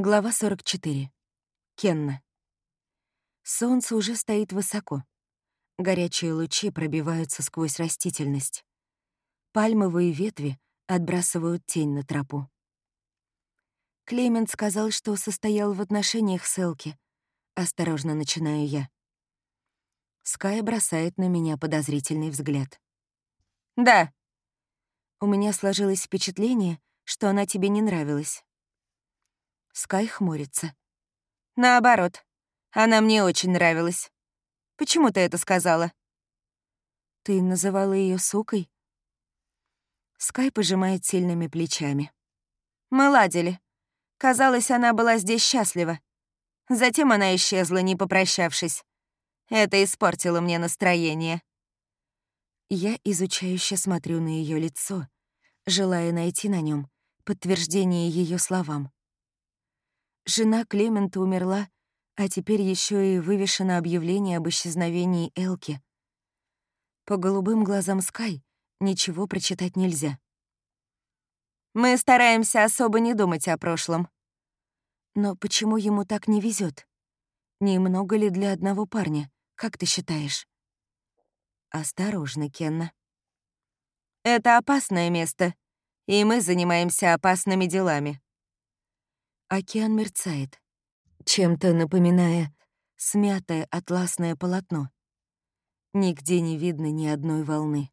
Глава 44. Кенна. Солнце уже стоит высоко. Горячие лучи пробиваются сквозь растительность. Пальмовые ветви отбрасывают тень на тропу. Клемент сказал, что состоял в отношениях с Элки. Осторожно начинаю я. Скай бросает на меня подозрительный взгляд. «Да». У меня сложилось впечатление, что она тебе не нравилась. Скай хмурится. Наоборот, она мне очень нравилась. Почему ты это сказала? Ты называла ее сукой? Скай пожимает сильными плечами. Мы ладили. Казалось, она была здесь счастлива. Затем она исчезла, не попрощавшись. Это испортило мне настроение. Я изучающе смотрю на ее лицо, желая найти на нем подтверждение ее словам. Жена Клемента умерла, а теперь еще и вывешено объявление об исчезновении Элки. По голубым глазам Скай ничего прочитать нельзя. Мы стараемся особо не думать о прошлом. Но почему ему так не везет? Немного ли для одного парня, как ты считаешь? Осторожно, Кенна. Это опасное место, и мы занимаемся опасными делами. Океан мерцает, чем-то напоминая смятое атласное полотно. Нигде не видно ни одной волны.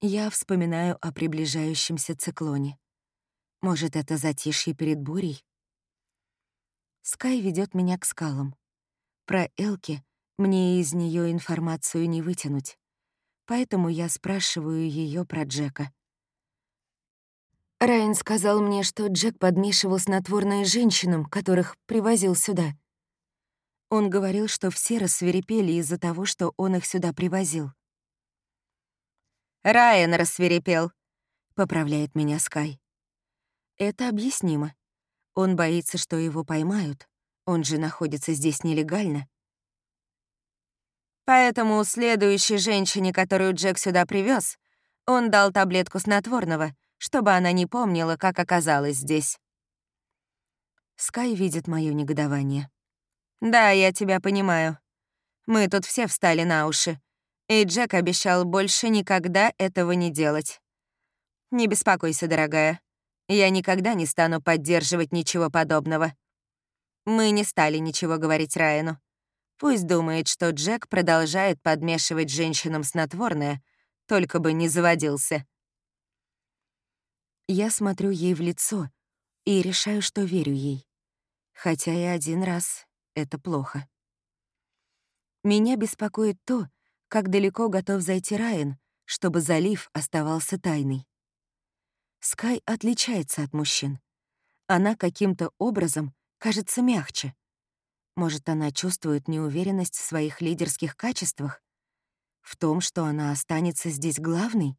Я вспоминаю о приближающемся циклоне. Может, это затишье перед бурей? Скай ведет меня к скалам. Про Элки мне из нее информацию не вытянуть, поэтому я спрашиваю ее про Джека. Райан сказал мне, что Джек подмешивал снотворное женщинам, которых привозил сюда. Он говорил, что все рассверепели из-за того, что он их сюда привозил. «Райан рассверепел», — поправляет меня Скай. Это объяснимо. Он боится, что его поймают. Он же находится здесь нелегально. Поэтому следующей женщине, которую Джек сюда привез, он дал таблетку снотворного — чтобы она не помнила, как оказалась здесь. Скай видит моё негодование. «Да, я тебя понимаю. Мы тут все встали на уши, и Джек обещал больше никогда этого не делать. Не беспокойся, дорогая. Я никогда не стану поддерживать ничего подобного. Мы не стали ничего говорить Райану. Пусть думает, что Джек продолжает подмешивать женщинам снотворное, только бы не заводился. Я смотрю ей в лицо и решаю, что верю ей. Хотя и один раз это плохо. Меня беспокоит то, как далеко готов зайти Райан, чтобы залив оставался тайной. Скай отличается от мужчин. Она каким-то образом кажется мягче. Может, она чувствует неуверенность в своих лидерских качествах, в том, что она останется здесь главной,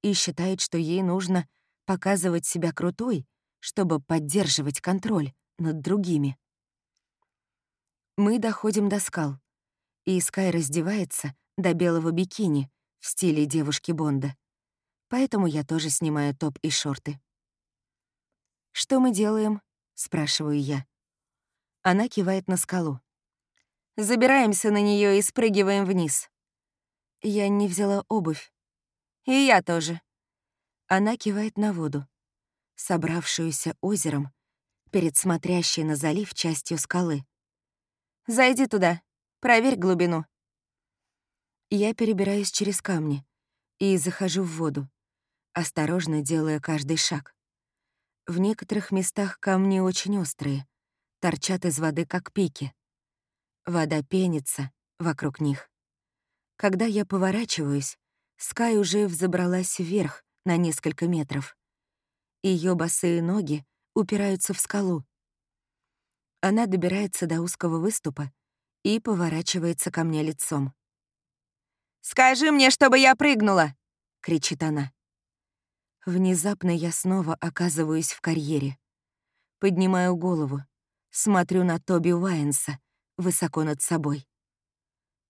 и считает, что ей нужно показывать себя крутой, чтобы поддерживать контроль над другими. Мы доходим до скал, и Скай раздевается до белого бикини в стиле девушки Бонда. Поэтому я тоже снимаю топ и шорты. «Что мы делаем?» — спрашиваю я. Она кивает на скалу. «Забираемся на нее и спрыгиваем вниз». Я не взяла обувь. «И я тоже», она кивает на воду, собравшуюся озером, перед смотрящей на залив частью скалы. «Зайди туда, проверь глубину». Я перебираюсь через камни и захожу в воду, осторожно делая каждый шаг. В некоторых местах камни очень острые, торчат из воды как пики. Вода пенится вокруг них. Когда я поворачиваюсь, Скай уже взобралась вверх, на несколько метров. Ее босые ноги упираются в скалу. Она добирается до узкого выступа и поворачивается ко мне лицом. «Скажи мне, чтобы я прыгнула!» — кричит она. Внезапно я снова оказываюсь в карьере. Поднимаю голову, смотрю на Тоби Уайнса высоко над собой.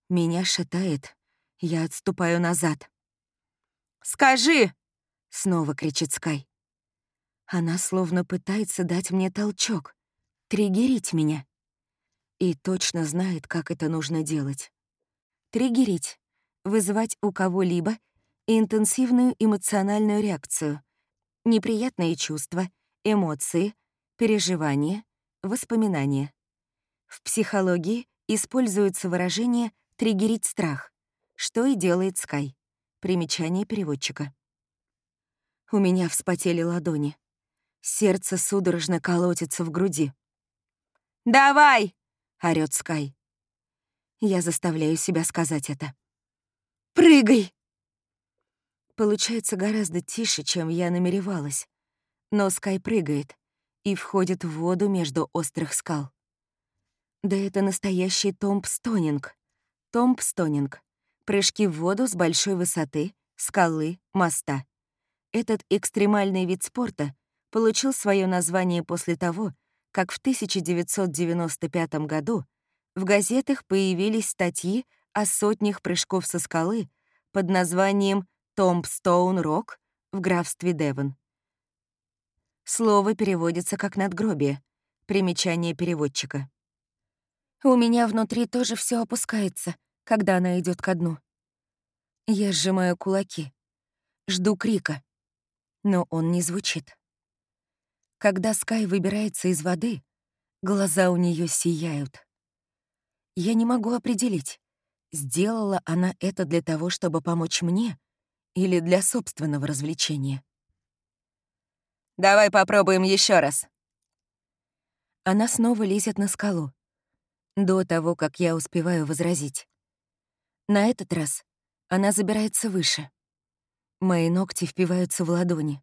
Меня шатает, я отступаю назад. «Скажи!» Снова кричит Скай. Она словно пытается дать мне толчок, триггерить меня. И точно знает, как это нужно делать. Триггерить — вызывать у кого-либо интенсивную эмоциональную реакцию, неприятные чувства, эмоции, переживания, воспоминания. В психологии используется выражение «триггерить страх», что и делает Скай. Примечание переводчика. У меня вспотели ладони. Сердце судорожно колотится в груди. «Давай!» — орёт Скай. Я заставляю себя сказать это. «Прыгай!» Получается гораздо тише, чем я намеревалась. Но Скай прыгает и входит в воду между острых скал. Да это настоящий tombstoning. Tombstoning — прыжки в воду с большой высоты, скалы, моста. Этот экстремальный вид спорта получил свое название после того, как в 1995 году в газетах появились статьи о сотнях прыжков со скалы под названием Tombstone Rock в графстве Девон. Слово переводится как «надгробие», примечание переводчика. У меня внутри тоже все опускается, когда она идет ко дну. Я сжимаю кулаки, жду крика, но он не звучит. Когда Скай выбирается из воды, глаза у нее сияют. Я не могу определить, сделала она это для того, чтобы помочь мне или для собственного развлечения. «Давай попробуем еще раз». Она снова лезет на скалу, до того, как я успеваю возразить. На этот раз она забирается выше. Мои ногти впиваются в ладони.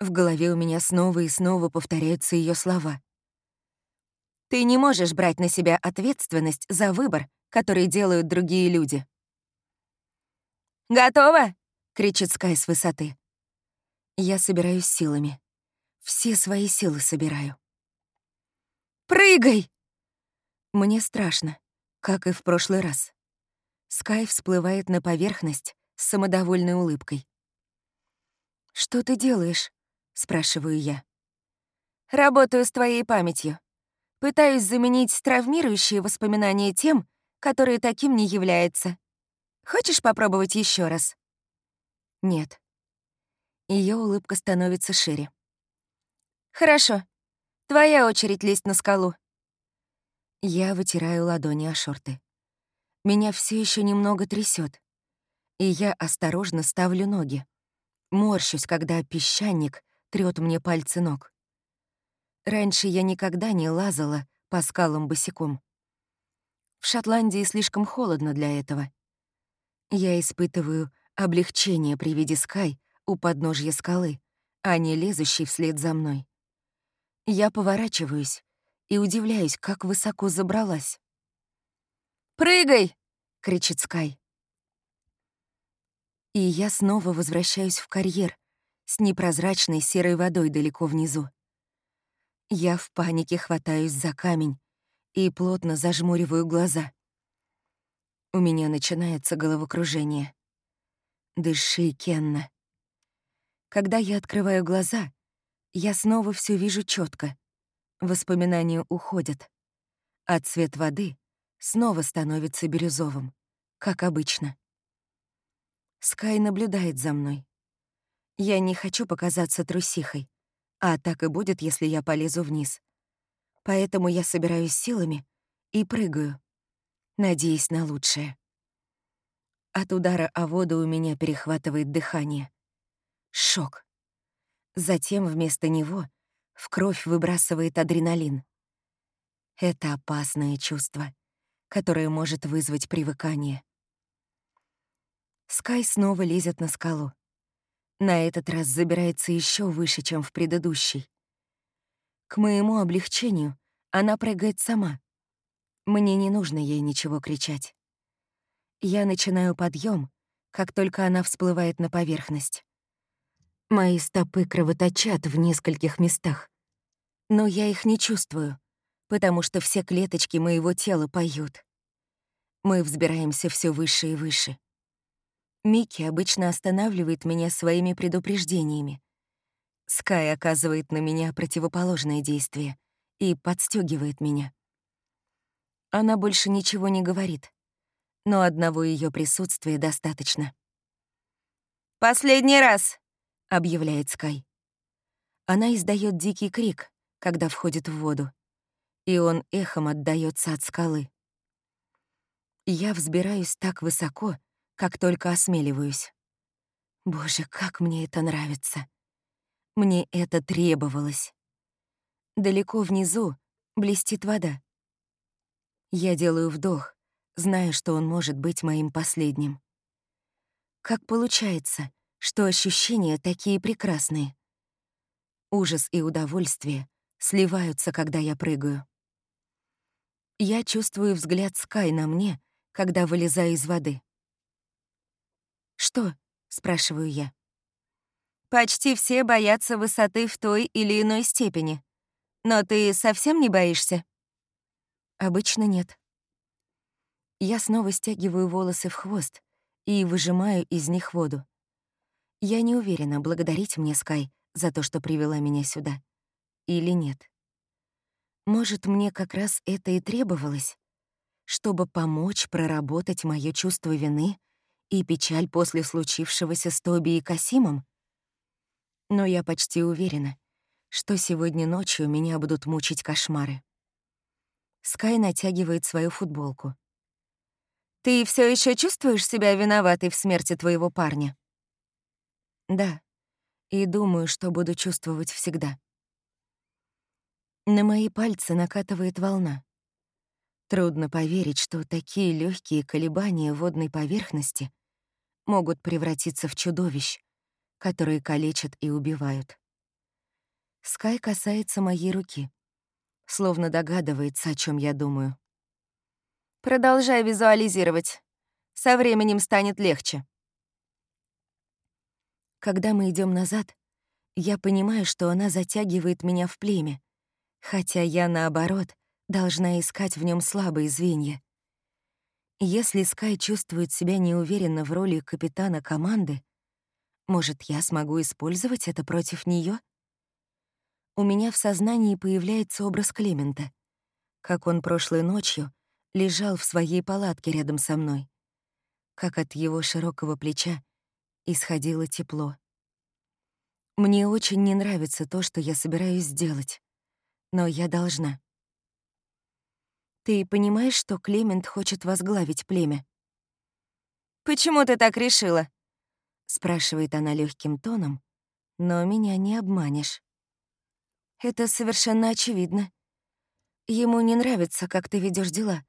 В голове у меня снова и снова повторяются ее слова. «Ты не можешь брать на себя ответственность за выбор, который делают другие люди». «Готово?» — кричит Скай с высоты. Я собираюсь силами. Все свои силы собираю. «Прыгай!» Мне страшно, как и в прошлый раз. Скай всплывает на поверхность с самодовольной улыбкой. «Что ты делаешь?» — спрашиваю я. «Работаю с твоей памятью. Пытаюсь заменить травмирующие воспоминания тем, которые таким не являются. Хочешь попробовать еще раз?» «Нет». Ее улыбка становится шире. «Хорошо. Твоя очередь лезть на скалу». Я вытираю ладони о шорты. Меня все еще немного трясет, и я осторожно ставлю ноги. Морщусь, когда песчаник трёт мне пальцы ног. Раньше я никогда не лазала по скалам босиком. В Шотландии слишком холодно для этого. Я испытываю облегчение при виде Скай у подножья скалы, а не лезущей вслед за мной. Я поворачиваюсь и удивляюсь, как высоко забралась. «Прыгай!» — кричит Скай. И я снова возвращаюсь в карьер, с непрозрачной серой водой далеко внизу. Я в панике хватаюсь за камень и плотно зажмуриваю глаза. У меня начинается головокружение. Дыши, Кенна. Когда я открываю глаза, я снова все вижу четко. Воспоминания уходят, а цвет воды снова становится бирюзовым, как обычно. Скай наблюдает за мной. Я не хочу показаться трусихой, а так и будет, если я полезу вниз. Поэтому я собираюсь силами и прыгаю, надеясь на лучшее. От удара о воду у меня перехватывает дыхание. Шок. Затем вместо него в кровь выбрасывает адреналин. Это опасное чувство, которое может вызвать привыкание. Скай снова лезет на скалу. На этот раз забирается еще выше, чем в предыдущий. К моему облегчению она прыгает сама. Мне не нужно ей ничего кричать. Я начинаю подъем, как только она всплывает на поверхность. Мои стопы кровоточат в нескольких местах. Но я их не чувствую, потому что все клеточки моего тела поют. Мы взбираемся все выше и выше. Микки обычно останавливает меня своими предупреждениями. Скай оказывает на меня противоположное действие и подстегивает меня. Она больше ничего не говорит, но одного ее присутствия достаточно. «Последний раз!» — объявляет Скай. Она издает дикий крик, когда входит в воду, и он эхом отдаётся от скалы. Я взбираюсь так высоко, как только осмеливаюсь. Боже, как мне это нравится. Мне это требовалось. Далеко внизу блестит вода. Я делаю вдох, зная, что он может быть моим последним. Как получается, что ощущения такие прекрасные? Ужас и удовольствие сливаются, когда я прыгаю. Я чувствую взгляд Скай на мне, когда вылезаю из воды. «Что?» — спрашиваю я. «Почти все боятся высоты в той или иной степени. Но ты совсем не боишься?» «Обычно нет». Я снова стягиваю волосы в хвост и выжимаю из них воду. Я не уверена, благодарить мне Скай за то, что привела меня сюда, или нет. Может, мне как раз это и требовалось, чтобы помочь проработать мое чувство вины и печаль после случившегося с Тоби и Касимом? Но я почти уверена, что сегодня ночью меня будут мучить кошмары. Скай натягивает свою футболку. «Ты все еще чувствуешь себя виноватой в смерти твоего парня?» «Да, и думаю, что буду чувствовать всегда». На мои пальцы накатывает волна. Трудно поверить, что такие легкие колебания водной поверхности могут превратиться в чудовищ, которые калечат и убивают. Скай касается моей руки, словно догадывается, о чем я думаю. Продолжай визуализировать. Со временем станет легче. Когда мы идем назад, я понимаю, что она затягивает меня в племя, хотя я, наоборот, должна искать в нем слабые звенья. Если Скай чувствует себя неуверенно в роли капитана команды, может, я смогу использовать это против нее? У меня в сознании появляется образ Клемента, как он прошлой ночью лежал в своей палатке рядом со мной, как от его широкого плеча исходило тепло. Мне очень не нравится то, что я собираюсь сделать но я должна. Ты понимаешь, что Клемент хочет возглавить племя? «Почему ты так решила?» — спрашивает она легким тоном, но меня не обманешь. Это совершенно очевидно. Ему не нравится, как ты ведешь дела.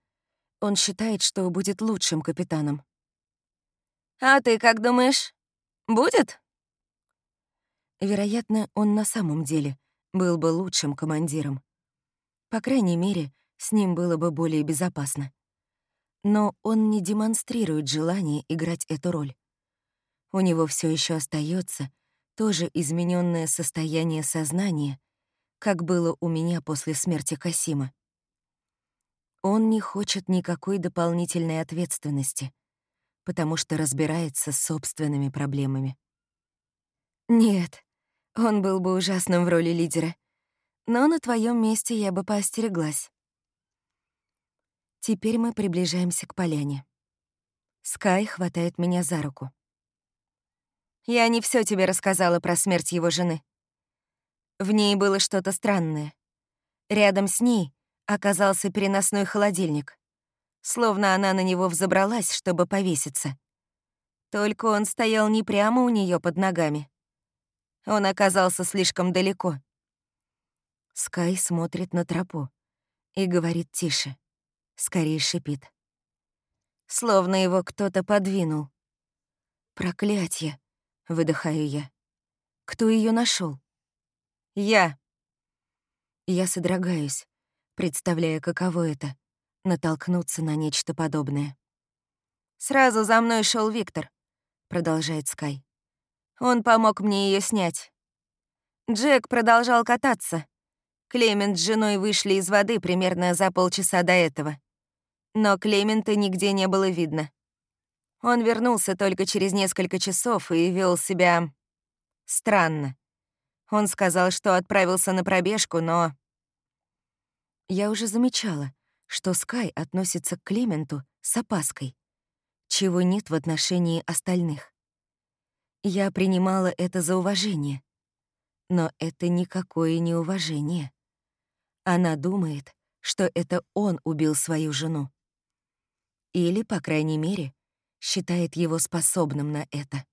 Он считает, что будет лучшим капитаном. «А ты как думаешь, будет?» Вероятно, он на самом деле был бы лучшим командиром. По крайней мере, с ним было бы более безопасно. Но он не демонстрирует желания играть эту роль. У него все еще остается тоже измененное состояние сознания, как было у меня после смерти Касима. Он не хочет никакой дополнительной ответственности, потому что разбирается с собственными проблемами. Нет, он был бы ужасным в роли лидера. Но на твоем месте я бы поостереглась. Теперь мы приближаемся к поляне. Скай хватает меня за руку. Я не все тебе рассказала про смерть его жены. В ней было что-то странное. Рядом с ней оказался переносной холодильник. Словно она на него взобралась, чтобы повеситься. Только он стоял не прямо у нее под ногами, он оказался слишком далеко. Скай смотрит на тропу и говорит тише, скорее шипит. Словно его кто-то подвинул. Проклятье, выдыхаю я. Кто ее нашел? Я. Я содрогаюсь, представляя, каково это — натолкнуться на нечто подобное. «Сразу за мной шел Виктор», — продолжает Скай. Он помог мне ее снять. Джек продолжал кататься. Клемент с женой вышли из воды примерно за полчаса до этого. Но Клемента нигде не было видно. Он вернулся только через несколько часов и вел себя... странно. Он сказал, что отправился на пробежку, но... Я уже замечала, что Скай относится к Клементу с опаской, чего нет в отношении остальных. Я принимала это за уважение. Но это никакое не уважение. Она думает, что это он убил свою жену. Или, по крайней мере, считает его способным на это.